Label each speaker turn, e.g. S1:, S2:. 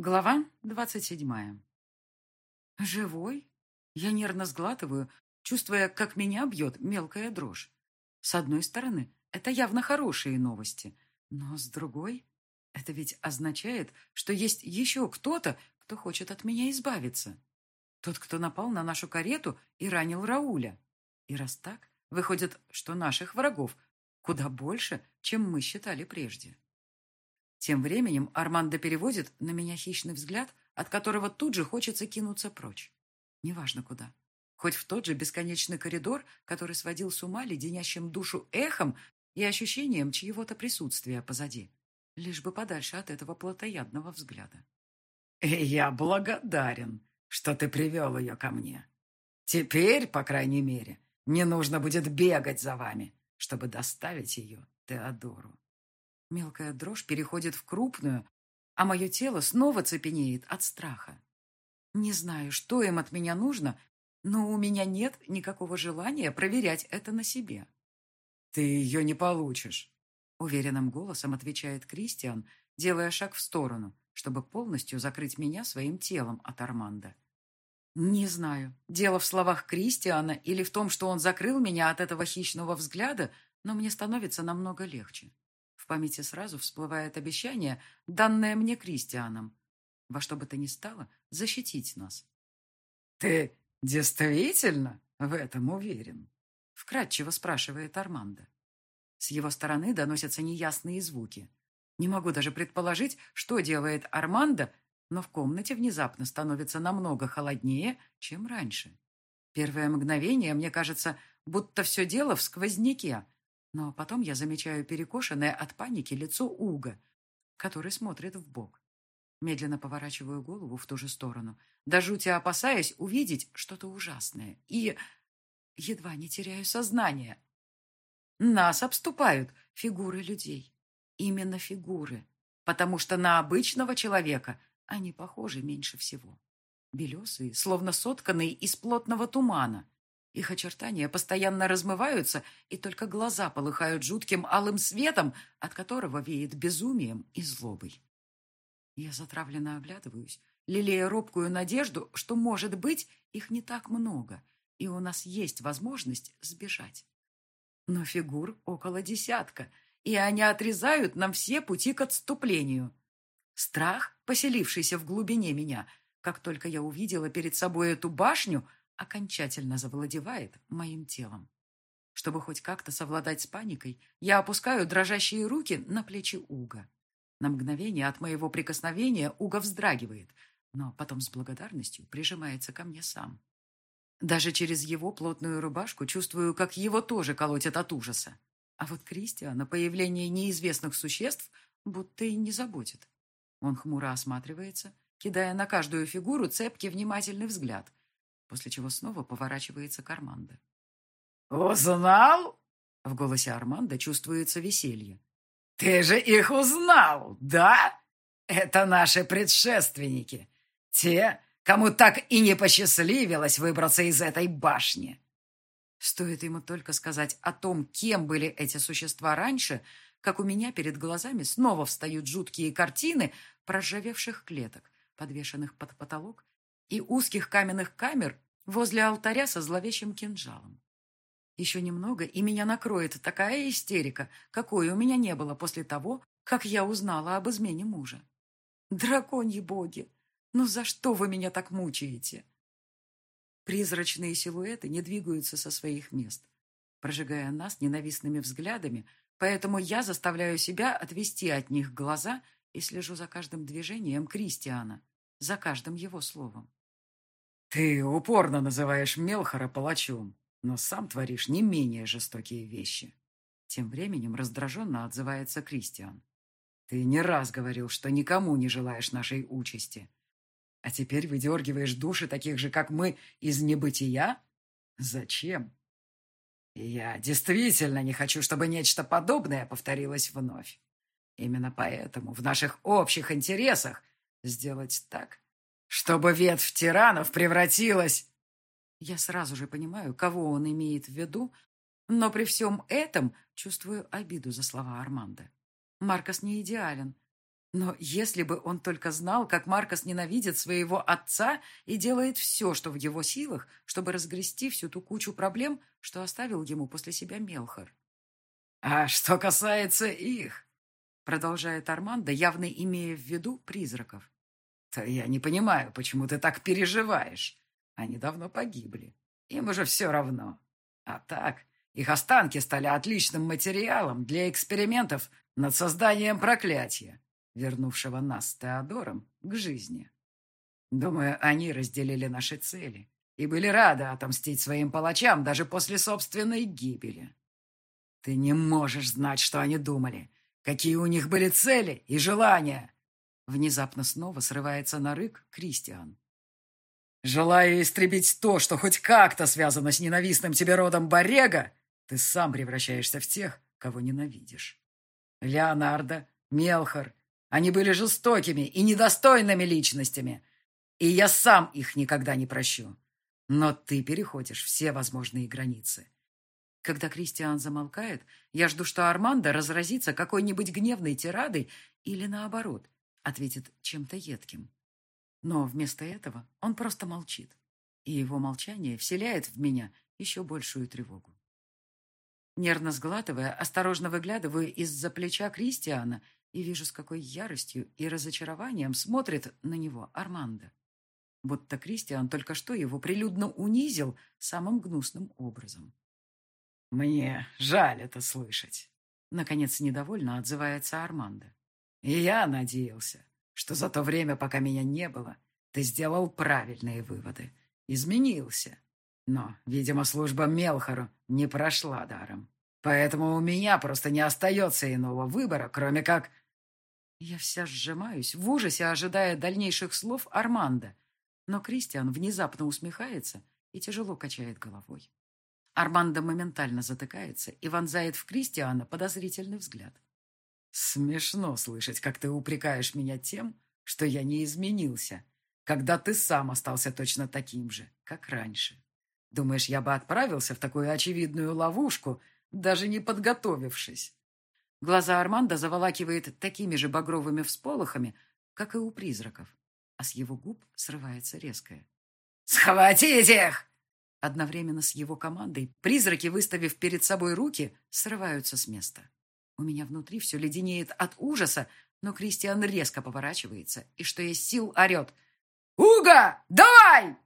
S1: Глава двадцать седьмая. Живой? Я нервно сглатываю, чувствуя, как меня бьет мелкая дрожь. С одной стороны, это явно хорошие новости, но с другой, это ведь означает, что есть еще кто-то, кто хочет от меня избавиться. Тот, кто напал на нашу карету и ранил Рауля. И раз так, выходит, что наших врагов куда больше, чем мы считали прежде. Тем временем Армандо переводит на меня хищный взгляд, от которого тут же хочется кинуться прочь. Неважно куда. Хоть в тот же бесконечный коридор, который сводил с ума леденящим душу эхом и ощущением чьего-то присутствия позади. Лишь бы подальше от этого плотоядного взгляда.
S2: «Я благодарен, что ты привел ее ко мне. Теперь, по крайней мере, не нужно будет бегать за вами, чтобы доставить ее Теодору».
S1: Мелкая дрожь переходит в крупную, а мое тело снова цепенеет от страха. Не знаю, что им от меня нужно, но у меня нет никакого желания проверять это на себе.
S2: «Ты ее не получишь», —
S1: уверенным голосом отвечает Кристиан, делая шаг в сторону, чтобы полностью закрыть меня своим телом от Арманда. Не знаю, дело в словах Кристиана или в том, что он закрыл меня от этого хищного взгляда, но мне становится намного легче памяти сразу всплывает обещание, данное мне Кристианом. Во что бы то ни стало, защитить нас.
S2: «Ты действительно в этом уверен?»
S1: Вкратчиво спрашивает Армандо. С его стороны доносятся неясные звуки. Не могу даже предположить, что делает Армандо, но в комнате внезапно становится намного холоднее, чем раньше. Первое мгновение мне кажется, будто все дело в сквозняке, но потом я замечаю перекошенное от паники лицо Уга, который смотрит в бок. Медленно поворачиваю голову в ту же сторону, до жути опасаясь увидеть что-то ужасное, и едва не теряю сознание. Нас обступают фигуры людей. Именно фигуры, потому что на обычного человека они похожи меньше всего. Белесые, словно сотканные из плотного тумана – их очертания постоянно размываются, и только глаза полыхают жутким алым светом, от которого веет безумием и злобой. Я затравленно оглядываюсь, лелея робкую надежду, что, может быть, их не так много, и у нас есть возможность сбежать. Но фигур около десятка, и они отрезают нам все пути к отступлению. Страх, поселившийся в глубине меня, как только я увидела перед собой эту башню, окончательно завладевает моим телом. Чтобы хоть как-то совладать с паникой, я опускаю дрожащие руки на плечи Уга. На мгновение от моего прикосновения Уга вздрагивает, но потом с благодарностью прижимается ко мне сам. Даже через его плотную рубашку чувствую, как его тоже колотят от ужаса. А вот Кристиана появление неизвестных существ будто и не заботит. Он хмуро осматривается, кидая на каждую фигуру цепкий внимательный взгляд, после чего снова поворачивается к Армандо.
S2: «Узнал?» В голосе Армандо чувствуется веселье. «Ты же их узнал, да? Это наши предшественники. Те, кому так и не посчастливилось выбраться из этой башни».
S1: Стоит ему только сказать о том, кем были эти существа раньше, как у меня перед глазами снова встают жуткие картины проржавевших клеток, подвешенных под потолок и узких каменных камер возле алтаря со зловещим кинжалом. Еще немного, и меня накроет такая истерика, какой у меня не было после того, как я узнала об измене мужа. Драконьи боги, ну за что вы меня так мучаете? Призрачные силуэты не двигаются со своих мест, прожигая нас ненавистными взглядами, поэтому я заставляю себя отвести от них глаза и слежу за каждым движением Кристиана, за каждым его словом.
S2: Ты упорно называешь Мелхара палачом, но сам творишь не менее жестокие вещи. Тем временем раздраженно отзывается Кристиан. Ты не раз говорил, что никому не желаешь нашей участи. А теперь выдергиваешь души таких же, как мы, из небытия? Зачем? я действительно не хочу, чтобы нечто подобное повторилось вновь. Именно поэтому в наших общих интересах сделать так, чтобы ветвь тиранов превратилась...
S1: Я сразу же понимаю, кого он имеет в виду, но при всем этом чувствую обиду за слова Арманда. Маркос не идеален. Но если бы он только знал, как Маркос ненавидит своего отца и делает все, что в его силах, чтобы разгрести всю ту кучу проблем, что оставил ему после себя Мелхор.
S2: «А что касается их», — продолжает Армандо, явно имея в виду призраков, «то я не понимаю, почему ты так переживаешь. Они давно погибли. Им уже все равно. А так, их останки стали отличным материалом для экспериментов над созданием проклятия, вернувшего нас с Теодором к жизни. Думаю, они разделили наши цели и были рады отомстить своим палачам даже после собственной гибели. Ты не можешь знать, что они думали, какие у них были цели и желания. Внезапно снова срывается на рык Кристиан. Желая истребить то, что хоть как-то связано с ненавистным тебе родом Борега, ты сам превращаешься в тех, кого ненавидишь. Леонардо, Мелхор, они были жестокими и недостойными личностями, и я сам их никогда не прощу. Но ты переходишь все возможные границы.
S1: Когда Кристиан замолкает, я жду, что Армандо разразится какой-нибудь гневной тирадой или, наоборот, ответит чем-то едким. Но вместо этого он просто молчит, и его молчание вселяет в меня еще большую тревогу. Нервно сглатывая, осторожно выглядываю из-за плеча Кристиана и вижу, с какой яростью и разочарованием смотрит на него Армандо. Будто Кристиан только что его прилюдно унизил самым гнусным образом.
S2: «Мне жаль это слышать», — наконец недовольно отзывается Армандо. «И я надеялся, что за то время, пока меня не было, ты сделал правильные выводы, изменился. Но, видимо, служба Мелхору не прошла даром. Поэтому у меня просто не остается иного выбора, кроме как...
S1: Я вся сжимаюсь, в ужасе ожидая дальнейших слов Армандо. Но Кристиан внезапно усмехается и тяжело качает головой. Армандо моментально затыкается и вонзает в Кристиана подозрительный взгляд.
S2: Смешно слышать, как ты упрекаешь меня тем, что я не изменился, когда ты сам остался точно таким же, как раньше. Думаешь, я бы отправился в такую очевидную ловушку, даже не подготовившись?
S1: Глаза Арманда заволакивает такими же багровыми всполохами, как и у призраков, а с его губ срывается резкое.
S2: «Схватить их!»
S1: Одновременно с его командой призраки, выставив перед собой руки, срываются с места. У меня внутри все леденеет от ужаса, но Кристиан резко поворачивается и, что есть сил, орет.
S2: «Уга, давай!»